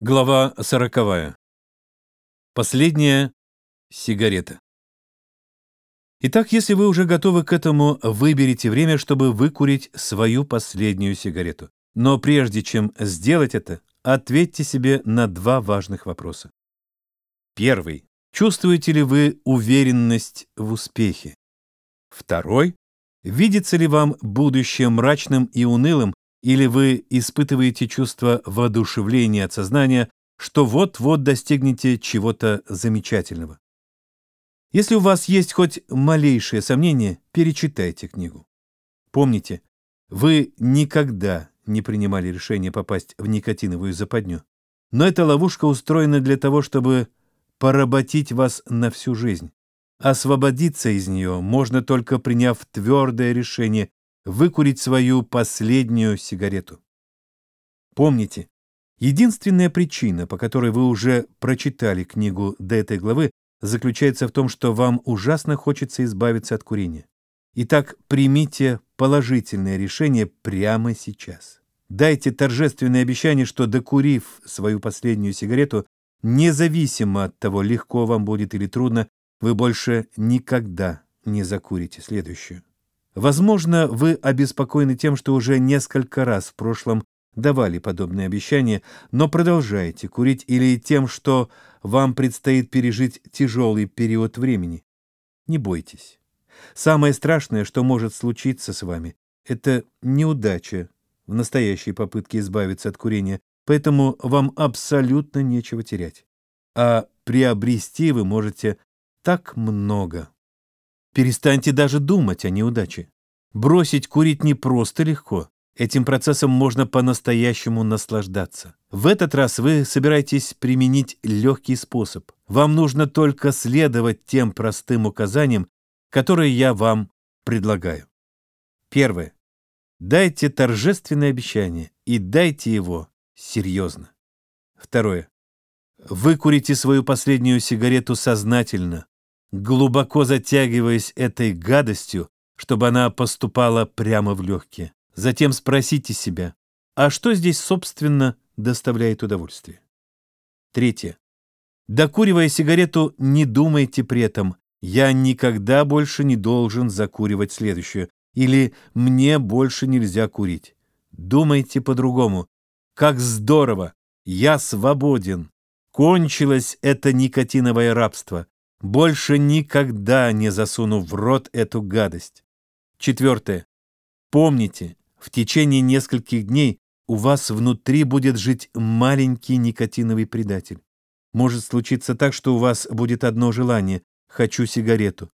Глава сороковая. Последняя сигарета. Итак, если вы уже готовы к этому, выберите время, чтобы выкурить свою последнюю сигарету. Но прежде чем сделать это, ответьте себе на два важных вопроса. Первый. Чувствуете ли вы уверенность в успехе? Второй. Видится ли вам будущее мрачным и унылым, или вы испытываете чувство воодушевления от сознания, что вот-вот достигнете чего-то замечательного. Если у вас есть хоть малейшее сомнение, перечитайте книгу. Помните, вы никогда не принимали решение попасть в никотиновую западню. Но эта ловушка устроена для того, чтобы поработить вас на всю жизнь. Освободиться из нее можно только приняв твердое решение выкурить свою последнюю сигарету. Помните, единственная причина, по которой вы уже прочитали книгу до этой главы, заключается в том, что вам ужасно хочется избавиться от курения. Итак, примите положительное решение прямо сейчас. Дайте торжественное обещание, что докурив свою последнюю сигарету, независимо от того, легко вам будет или трудно, вы больше никогда не закурите следующую. Возможно, вы обеспокоены тем, что уже несколько раз в прошлом давали подобные обещания, но продолжаете курить или тем, что вам предстоит пережить тяжелый период времени. Не бойтесь. Самое страшное, что может случиться с вами, это неудача в настоящей попытке избавиться от курения, поэтому вам абсолютно нечего терять. А приобрести вы можете так много. Перестаньте даже думать о неудаче. Бросить курить не просто легко. Этим процессом можно по-настоящему наслаждаться. В этот раз вы собираетесь применить легкий способ. Вам нужно только следовать тем простым указаниям, которые я вам предлагаю. Первое. Дайте торжественное обещание и дайте его серьезно. Второе. Выкурите свою последнюю сигарету сознательно, глубоко затягиваясь этой гадостью, чтобы она поступала прямо в легкие. Затем спросите себя, а что здесь, собственно, доставляет удовольствие? Третье. Докуривая сигарету, не думайте при этом «я никогда больше не должен закуривать следующую» или «мне больше нельзя курить». Думайте по-другому. Как здорово! Я свободен. Кончилось это никотиновое рабство. Больше никогда не засуну в рот эту гадость. Четвертое. Помните, в течение нескольких дней у вас внутри будет жить маленький никотиновый предатель. Может случиться так, что у вас будет одно желание – «хочу сигарету».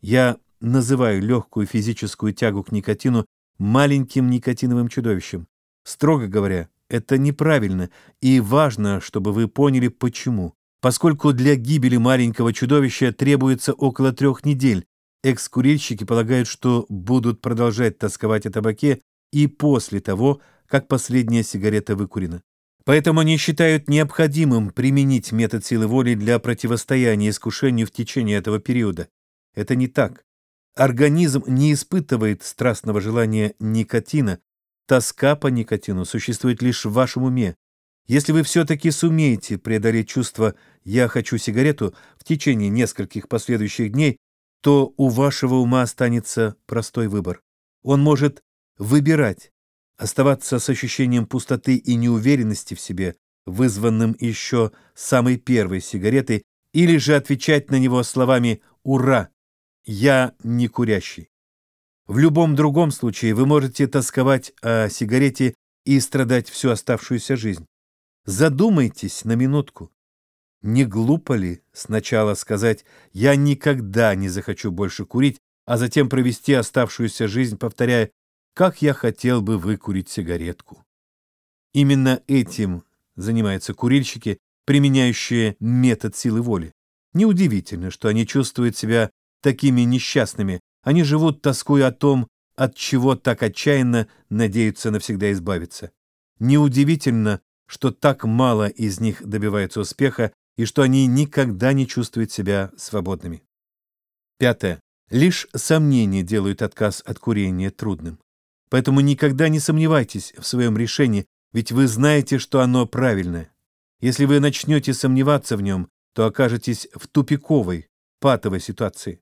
Я называю легкую физическую тягу к никотину маленьким никотиновым чудовищем. Строго говоря, это неправильно, и важно, чтобы вы поняли, почему. Поскольку для гибели маленького чудовища требуется около трех недель, экскурильщики полагают, что будут продолжать тосковать о табаке и после того, как последняя сигарета выкурена. Поэтому они считают необходимым применить метод силы воли для противостояния искушению в течение этого периода. Это не так. Организм не испытывает страстного желания никотина. Тоска по никотину существует лишь в вашем уме. Если вы все-таки сумеете преодолеть чувство «я хочу сигарету» в течение нескольких последующих дней, то у вашего ума останется простой выбор. Он может выбирать, оставаться с ощущением пустоты и неуверенности в себе, вызванным еще самой первой сигаретой, или же отвечать на него словами «Ура! Я не курящий». В любом другом случае вы можете тосковать о сигарете и страдать всю оставшуюся жизнь. Задумайтесь на минутку. Не глупо ли сначала сказать «я никогда не захочу больше курить», а затем провести оставшуюся жизнь, повторяя «как я хотел бы выкурить сигаретку». Именно этим занимаются курильщики, применяющие метод силы воли. Неудивительно, что они чувствуют себя такими несчастными, они живут, тоскуя о том, от чего так отчаянно надеются навсегда избавиться. Неудивительно, что так мало из них добиваются успеха и что они никогда не чувствуют себя свободными. Пятое. Лишь сомнения делают отказ от курения трудным. Поэтому никогда не сомневайтесь в своем решении, ведь вы знаете, что оно правильное. Если вы начнете сомневаться в нем, то окажетесь в тупиковой, патовой ситуации.